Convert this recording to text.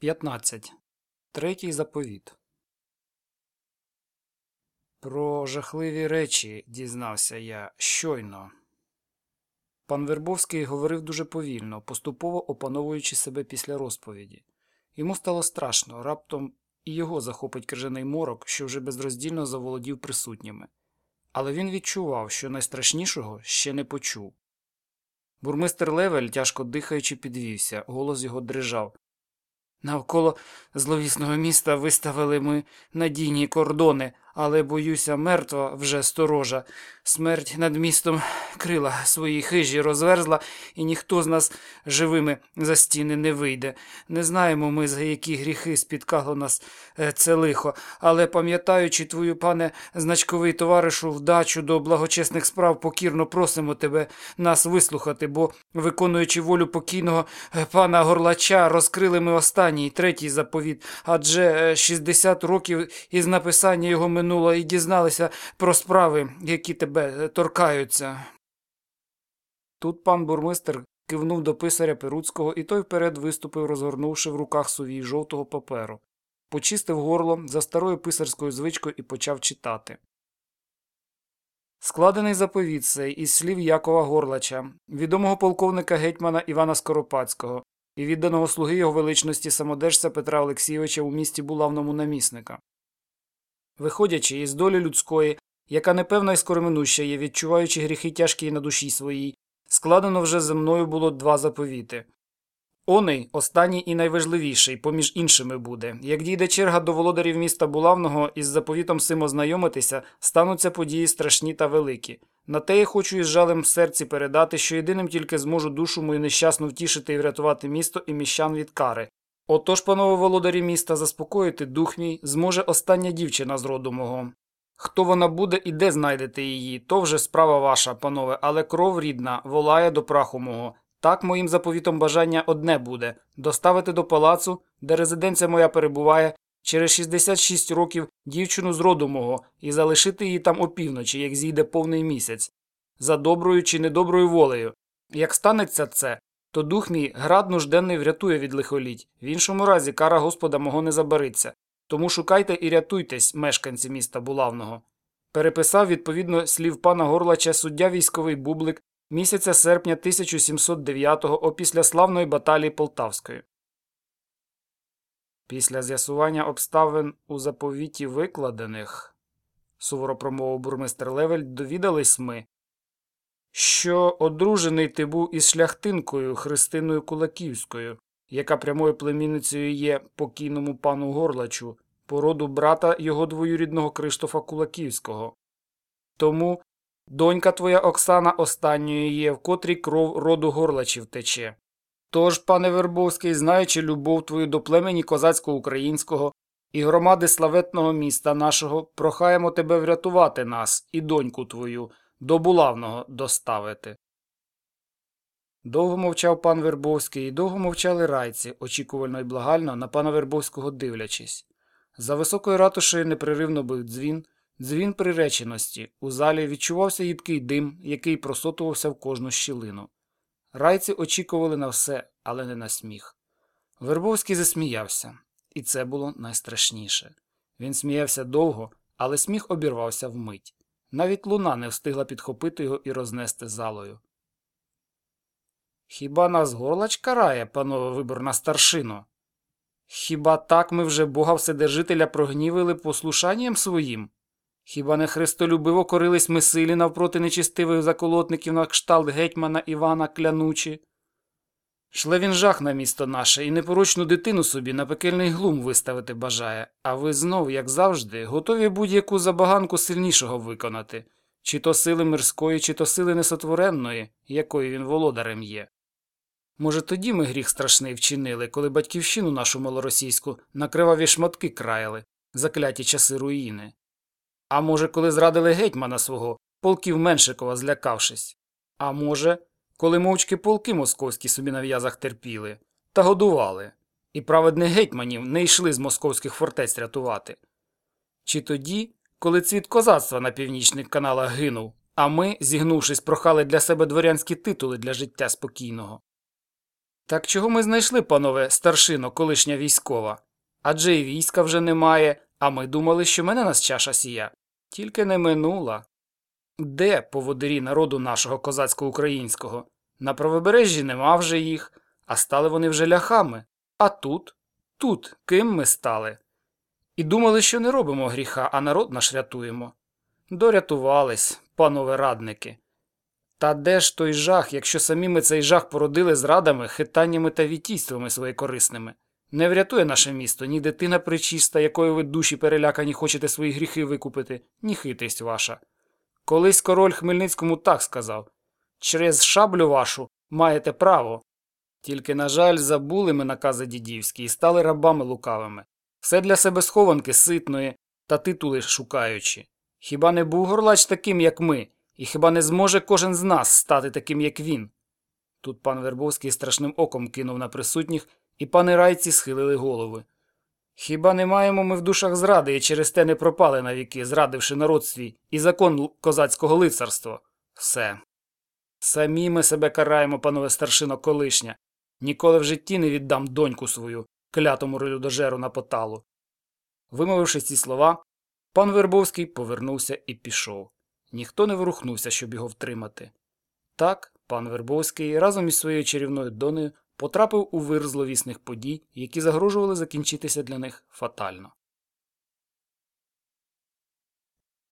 15. Третій заповіт. Про жахливі речі дізнався я щойно. Пан Вербовський говорив дуже повільно, поступово опановуючи себе після розповіді. Йому стало страшно, раптом і його захопить крижаний морок, що вже безроздільно заволодів присутніми. Але він відчував, що найстрашнішого ще не почув. Бурмистер Левель, тяжко дихаючи, підвівся, голос його дрижав. Навколо зловісного міста виставили ми надійні кордони, але, боюся, мертва вже сторожа. Смерть над містом крила свої хижі розверзла, і ніхто з нас живими за стіни не вийде. Не знаємо ми, за які гріхи спіткало нас е, це лихо, але, пам'ятаючи твою, пане значковий товаришу, вдачу до благочесних справ, покірно просимо тебе нас вислухати, бо, виконуючи волю покійного е, пана Горлача, розкрили ми останній третій заповіт, адже 60 років із написання його минуло і дізналися про справи, які тебе торкаються. Тут пан бурмистер кивнув до писаря Перуцького, і той вперед виступив, розгорнувши в руках сувій жовтого паперу, почистив горло за старою писарською звичкою і почав читати. Складений заповіт цей із слів Якова Горлача, відомого полковника гетьмана Івана Скоропадського і відданого слуги його величності самодержця Петра Олексійовича у місті Булавному намісника. Виходячи із долі людської, яка непевна і скороминуща є, відчуваючи гріхи тяжкі на душі своїй, складено вже зі мною було два заповіти. Оний, останній і найважливіший, поміж іншими буде. Як дійде черга до володарів міста Булавного із заповітом сим ознайомитися, стануться події страшні та великі. На те я хочу із жалем в серці передати, що єдиним тільки зможу душу мою нещасну втішити і врятувати місто і міщан від кари. Отож, панове володарі міста, заспокоїти дух мій зможе остання дівчина з роду мого. Хто вона буде і де знайдете її, то вже справа ваша, панове, але кров рідна волає до праху мого. Так моїм заповітом бажання одне буде доставити до палацу, де резиденція моя перебуває, через 66 років дівчину з роду мого і залишити її там опівночі, як зійде повний місяць, за доброю чи недоброю волею. Як станеться це, то дух мій град нужденний врятує від лихоліть, в іншому разі кара Господа мого не забариться. Тому шукайте і рятуйтесь, мешканці міста Булавного. Переписав відповідно слів пана Горлача суддя військовий бублик місяця серпня 1709-го опісля славної баталії Полтавської. Після з'ясування обставин у заповіті викладених, суворо промовив бурмистер Левель, довідались ми, що одружений ти був із шляхтинкою Христиною Кулаківською, яка прямою племінницею є покійному пану Горлачу, породу брата його двоюрідного Криштофа Кулаківського. Тому донька твоя Оксана останньою є, в котрій кров роду Горлачів тече. Тож, пане Вербовський, знаючи любов твою до племені козацько-українського і громади славетного міста нашого, прохаємо тебе врятувати нас і доньку твою, до булавного доставити. Довго мовчав пан Вербовський і довго мовчали райці, очікувально й благально на пана Вербовського дивлячись. За високою ратушею непреривно бив дзвін, дзвін приреченості. У залі відчувався їдкий дим, який просотувався в кожну щілину. Райці очікували на все, але не на сміх. Вербовський засміявся, і це було найстрашніше. Він сміявся довго, але сміх обірвався вмить. Навіть луна не встигла підхопити його і рознести залою. Хіба нас горлач карає, панове виборна старшино? Хіба так ми вже бога Вседержителя прогнівили послушанням своїм? Хіба не христолюбиво корились ми силі навпроти нечистивих заколотників на кшталт гетьмана Івана Клянучі? Шле він жах на місто наше і непорочну дитину собі на пекельний глум виставити бажає, а ви знов, як завжди, готові будь-яку забаганку сильнішого виконати, чи то сили мирської, чи то сили несотворенної, якої він володарем є. Може, тоді ми гріх страшний вчинили, коли батьківщину нашу малоросійську на криваві шматки краяли, закляті часи руїни. А може, коли зрадили гетьмана свого, полків Меншикова злякавшись. А може, коли мовчки полки московські собі на в'язах терпіли та годували, і праведних гетьманів не йшли з московських фортець рятувати. Чи тоді, коли цвіт козацтва на північних каналах гинув, а ми, зігнувшись, прохали для себе дворянські титули для життя спокійного. Так чого ми знайшли, панове старшино, колишня військова? Адже і війська вже немає, а ми думали, що мене нас чаша сія. Тільки не минула. Де поводирі народу нашого козацько-українського? На правобережжі нема вже їх, а стали вони вже ляхами. А тут? Тут ким ми стали? І думали, що не робимо гріха, а народ наш рятуємо. Дорятувались, панове радники. Та де ж той жах, якщо самі ми цей жах породили зрадами, хитаннями та вітійствами своєкорисними? Не врятує наше місто ні дитина причиста, якою ви душі перелякані хочете свої гріхи викупити, ні хитрість ваша. Колись король Хмельницькому так сказав через шаблю вашу маєте право. Тільки, на жаль, забули ми накази дідівські і стали рабами лукавими. Все для себе схованки ситної та титули шукаючи. Хіба не був горлач таким, як ми, і хіба не зможе кожен з нас стати таким, як він? Тут пан Вербовський страшним оком кинув на присутніх, і пани райці схилили голови. Хіба не маємо ми в душах зради і через те не пропали навіки, зрадивши народ свій і закон козацького лицарства? Все. Самі ми себе караємо, панове старшино колишня. Ніколи в житті не віддам доньку свою, клятому людожеру на поталу. Вимовивши ці слова, пан Вербовський повернувся і пішов. Ніхто не ворухнувся, щоб його втримати. Так, пан Вербовський разом із своєю чарівною донею потрапив у вир зловісних подій, які загрожували закінчитися для них фатально.